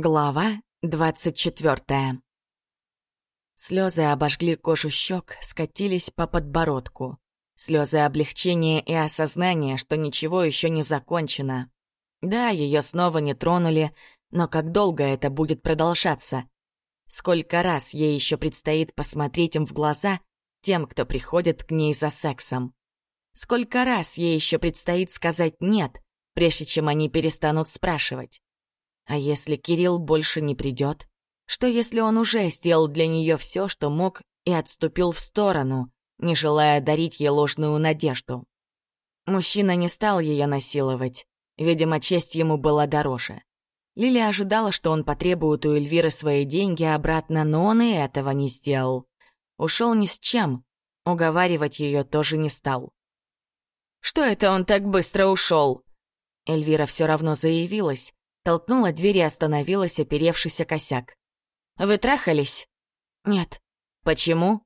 Глава двадцать четвертая. Слезы обожгли кожу щек, скатились по подбородку. Слезы облегчения и осознания, что ничего еще не закончено. Да, ее снова не тронули, но как долго это будет продолжаться? Сколько раз ей еще предстоит посмотреть им в глаза тем, кто приходит к ней за сексом? Сколько раз ей еще предстоит сказать «нет», прежде чем они перестанут спрашивать? А если Кирилл больше не придет? Что если он уже сделал для нее все, что мог, и отступил в сторону, не желая дарить ей ложную надежду? Мужчина не стал ее насиловать. Видимо, честь ему была дороже. Лили ожидала, что он потребует у Эльвиры свои деньги обратно, но он и этого не сделал. Ушел ни с чем. Уговаривать ее тоже не стал. «Что это он так быстро ушел? Эльвира все равно заявилась, Толкнула дверь и остановилась, оперевшийся косяк. «Вы трахались?» «Нет». «Почему?»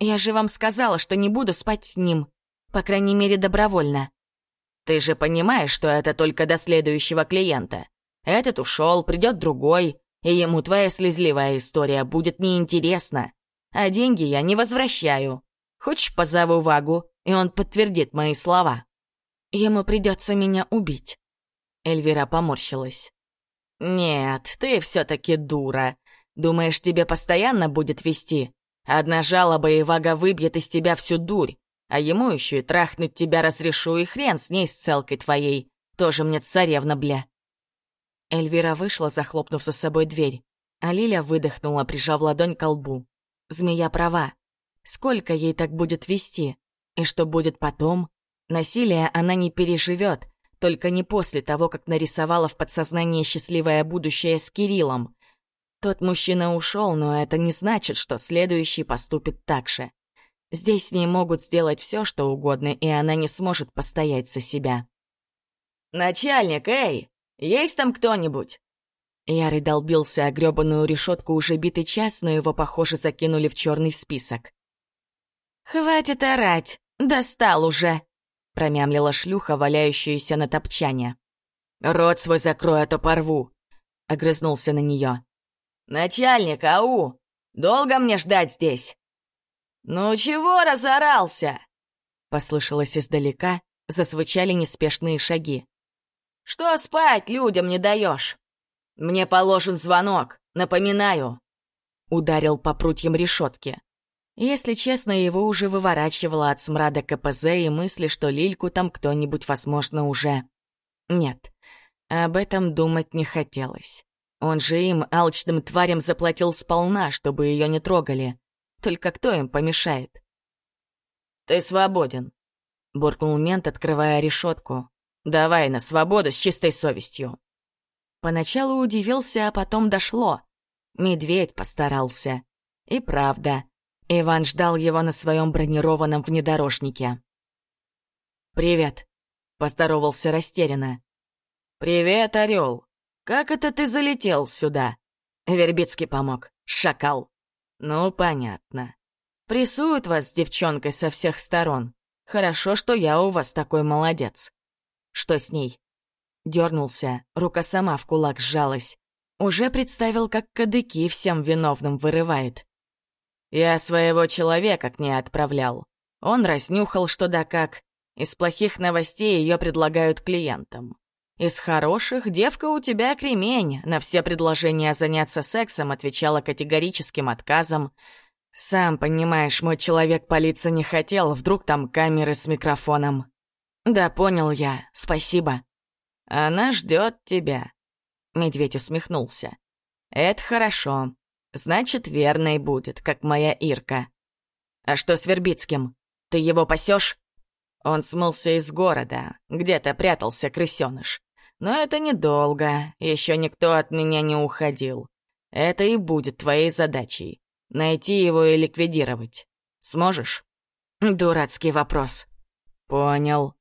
«Я же вам сказала, что не буду спать с ним. По крайней мере, добровольно». «Ты же понимаешь, что это только до следующего клиента. Этот ушел, придет другой, и ему твоя слезливая история будет неинтересна. А деньги я не возвращаю. Хочешь, позову Вагу, и он подтвердит мои слова?» «Ему придется меня убить». Эльвира поморщилась. «Нет, ты все-таки дура. Думаешь, тебе постоянно будет вести? Одна жалоба и Вага выбьет из тебя всю дурь, а ему еще и трахнуть тебя разрешу, и хрен с ней с целкой твоей. Тоже мне царевна, бля». Эльвира вышла, захлопнув за собой дверь, а Лиля выдохнула, прижав ладонь к лбу. Змея права. Сколько ей так будет вести? И что будет потом? Насилие она не переживет, только не после того, как нарисовала в подсознании счастливое будущее с Кириллом. Тот мужчина ушел, но это не значит, что следующий поступит так же. Здесь с ней могут сделать все, что угодно, и она не сможет постоять за себя. «Начальник, эй! Есть там кто-нибудь?» Ярый долбился о грёбаную решетку уже битый час, но его, похоже, закинули в черный список. «Хватит орать! Достал уже!» — промямлила шлюха, валяющаяся на топчане. «Рот свой закрой, а то порву!» — огрызнулся на нее. «Начальник, ау! Долго мне ждать здесь?» «Ну чего разорался?» — послышалось издалека, засвычали неспешные шаги. «Что спать людям не даешь? Мне положен звонок, напоминаю!» Ударил по прутьям решетки. Если честно, его уже выворачивало от смрада КПЗ и мысли, что Лильку там кто-нибудь, возможно, уже... Нет, об этом думать не хотелось. Он же им, алчным тварям, заплатил сполна, чтобы ее не трогали. Только кто им помешает? «Ты свободен», — буркнул мент, открывая решетку. «Давай на свободу с чистой совестью». Поначалу удивился, а потом дошло. Медведь постарался. И правда, Иван ждал его на своем бронированном внедорожнике. «Привет», — поздоровался растерянно. «Привет, Орел. Как это ты залетел сюда?» Вербицкий помог. Шакал. «Ну, понятно. Прессуют вас с девчонкой со всех сторон. Хорошо, что я у вас такой молодец. Что с ней?» Дернулся, рука сама в кулак сжалась. Уже представил, как кадыки всем виновным вырывает. Я своего человека к ней отправлял. Он разнюхал что да как. Из плохих новостей ее предлагают клиентам. Из хороших девка у тебя кремень. На все предложения заняться сексом отвечала категорическим отказом. Сам понимаешь, мой человек палиться не хотел, вдруг там камеры с микрофоном. Да, понял я, спасибо. Она ждет тебя. Медведь усмехнулся. Это хорошо. Значит, верной будет, как моя Ирка. А что с Вербицким? Ты его пасешь? Он смылся из города, где-то прятался крысёныш. Но это недолго, еще никто от меня не уходил. Это и будет твоей задачей — найти его и ликвидировать. Сможешь? Дурацкий вопрос. Понял.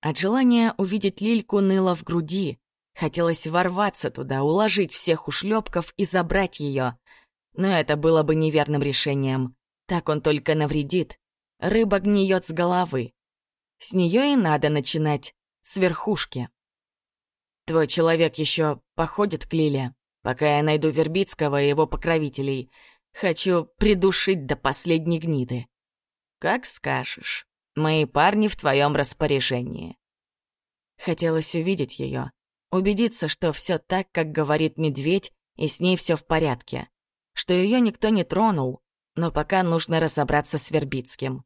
От желания увидеть Лильку ныло в груди. Хотелось ворваться туда, уложить всех ушлепков и забрать ее. Но это было бы неверным решением. Так он только навредит. Рыба гниет с головы. С нее и надо начинать, с верхушки. Твой человек еще походит к Лиле? Пока я найду Вербицкого и его покровителей, хочу придушить до последней гниды. Как скажешь. Мои парни в твоем распоряжении. Хотелось увидеть ее, убедиться, что все так, как говорит медведь, и с ней все в порядке, что ее никто не тронул, но пока нужно разобраться с Вербицким.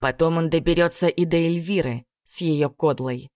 Потом он доберется и до Эльвиры с ее кодлой.